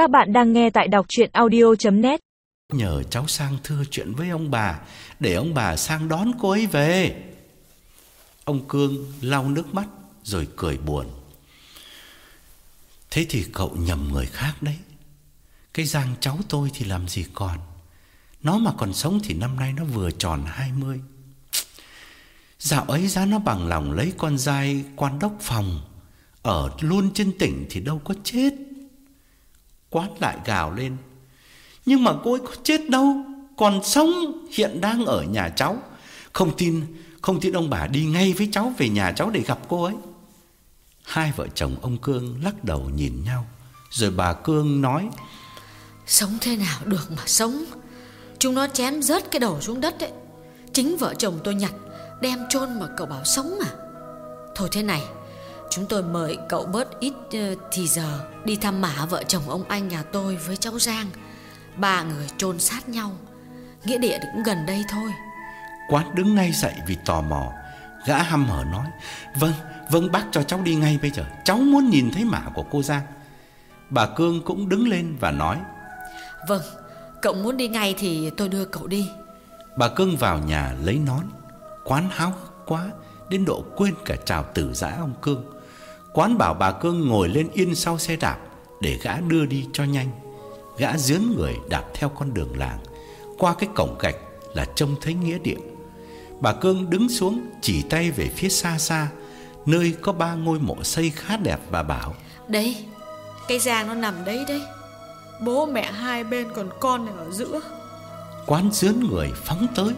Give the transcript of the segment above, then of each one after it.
Các bạn đang nghe tại đọc chuyện audio.net Nhờ cháu sang thưa chuyện với ông bà, Để ông bà sang đón cô ấy về. Ông Cương lau nước mắt, Rồi cười buồn. Thế thì cậu nhầm người khác đấy. Cái Giang cháu tôi thì làm gì còn? Nó mà còn sống thì năm nay nó vừa tròn 20 Dạo ấy giá nó bằng lòng lấy con dai quan đốc phòng. Ở luôn trên tỉnh thì đâu có chết. Quát lại gào lên. Nhưng mà cô ấy có chết đâu, Còn sống, hiện đang ở nhà cháu. Không tin Không tin ông bà đi ngay với cháu về nhà cháu để gặp cô ấy. Hai vợ chồng ông Cương lắc đầu nhìn nhau, Rồi bà Cương nói, Sống thế nào được mà sống? Chúng nó chém rớt cái đầu xuống đất ấy. Chính vợ chồng tôi nhặt, Đem chôn mà cậu bảo sống mà. Thôi thế này Chúng tôi mời cậu bớt ít uh, thì giờ Đi thăm mả vợ chồng ông anh nhà tôi với cháu Giang. Ba người chôn sát nhau. Nghĩa địa cũng gần đây thôi. Quán đứng ngay dậy vì tò mò. Gã hăm hở nói Vâng, vâng bác cho cháu đi ngay bây giờ. Cháu muốn nhìn thấy mả của cô Giang. Bà Cương cũng đứng lên và nói Vâng, cậu muốn đi ngay thì tôi đưa cậu đi. Bà Cương vào nhà lấy nón. Quán háo hức quá Đến độ quên cả chào tử giã ông Cương Quán bảo bà Cương ngồi lên yên sau xe đạp Để gã đưa đi cho nhanh. Gã dướn người đạp theo con đường làng Qua cái cổng gạch là trông thấy nghĩa địa. Bà Cương đứng xuống chỉ tay về phía xa xa Nơi có ba ngôi mộ xây khá đẹp và bảo. Đấy, cái giang nó nằm đấy đấy. Bố mẹ hai bên còn con này ở giữa. Quán dướn người phóng tới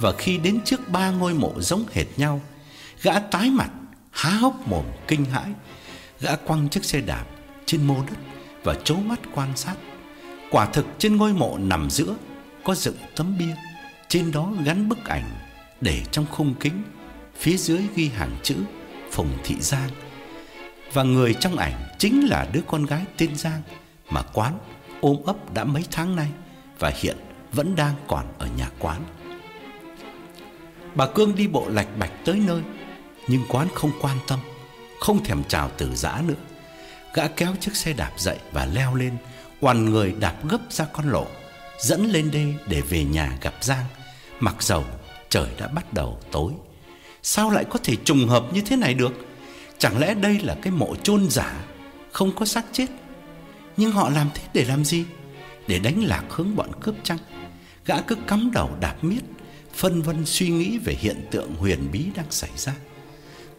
Và khi đến trước ba ngôi mộ giống hệt nhau Gã tái mặt Há hốc mồm kinh hãi, Gã quăng chiếc xe đạp trên mô đất Và chố mắt quan sát. Quả thực trên ngôi mộ nằm giữa Có dựng tấm bia, Trên đó gắn bức ảnh Để trong khung kính, Phía dưới ghi hàng chữ Phùng Thị Giang. Và người trong ảnh chính là đứa con gái tên Giang Mà quán ôm ấp đã mấy tháng nay Và hiện vẫn đang còn ở nhà quán. Bà Cương đi bộ lạch bạch tới nơi nhưng quán không quan tâm, Không thèm chào tử giã nữa. Gã kéo chiếc xe đạp dậy và leo lên Hoàn người đạp gấp ra con lộ, Dẫn lên đê để về nhà gặp Giang. Mặc dầu trời đã bắt đầu tối, Sao lại có thể trùng hợp như thế này được? Chẳng lẽ đây là cái mộ chôn giả, Không có xác chết? Nhưng họ làm thế để làm gì? Để đánh lạc hướng bọn cướp chăng? Gã cứ cắm đầu đạp miết, Phân vân suy nghĩ về hiện tượng huyền bí đang xảy ra.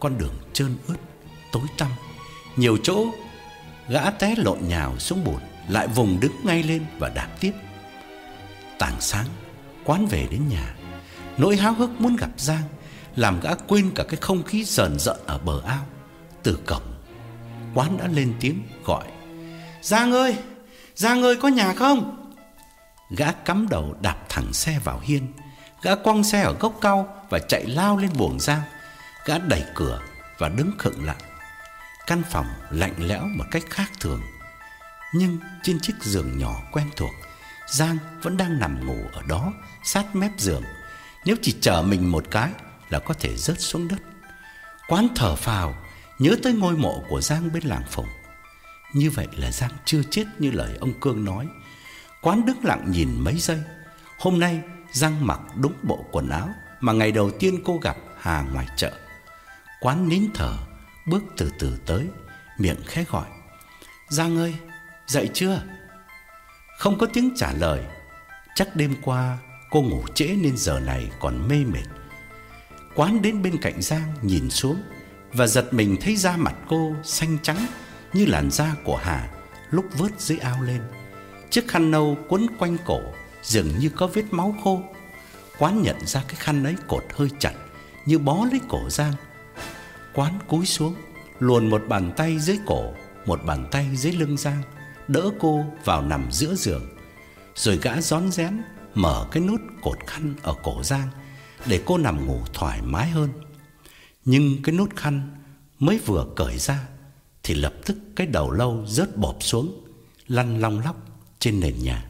Con đường trơn ướt, Tối tăm. Nhiều chỗ, Gã té lộn nhào xuống bùn Lại vùng đứng ngay lên và đạp tiếp. Tảng sáng, Quán về đến nhà. Nỗi háo hức muốn gặp Giang Làm gã quên cả cái không khí rờn rợn ở bờ ao. Từ cổng, Quán đã lên tiếng gọi, Giang ơi Giang ơi có nhà không? Gã cắm đầu đạp thẳng xe vào hiên. Gã quăng xe ở gốc cao Và chạy lao lên buồng Giang. Gã đẩy cửa và đứng khựng lại. Căn phòng lạnh lẽo một cách khác thường, Nhưng trên chiếc giường nhỏ quen thuộc, Giang vẫn đang nằm ngủ ở đó, Sát mép giường. Nếu chỉ chờ mình một cái Là có thể rớt xuống đất. Quán thở phào, Nhớ tới ngôi mộ của Giang bên làng phòng. Như vậy là Giang chưa chết như lời ông Cương nói. Quán đứng lặng nhìn mấy giây. Hôm nay, Giang mặc đúng bộ quần áo Mà ngày đầu tiên cô gặp Hà ngoài chợ. Quán nín thở, Bước từ từ tới, Miệng khẽ gọi. Giang ơi, dậy chưa? Không có tiếng trả lời. Chắc đêm qua cô ngủ trễ nên giờ này còn mê mệt. Quán đến bên cạnh Giang nhìn xuống Và giật mình thấy da mặt cô xanh trắng Như làn da của Hà Lúc vớt dưới ao lên. Chiếc khăn nâu quấn quanh cổ Dường như có vết máu khô. Quán nhận ra cái khăn ấy cột hơi chặt Như bó lấy cổ Giang. Quán cúi xuống, Luồn một bàn tay dưới cổ, Một bàn tay dưới lưng Giang, Đỡ cô vào nằm giữa giường, Rồi gã rón rén Mở cái nút cột khăn ở cổ Giang Để cô nằm ngủ thoải mái hơn. Nhưng cái nút khăn Mới vừa cởi ra Thì lập tức cái đầu lâu rớt bọp xuống, Lăn long lóc trên nền nhà.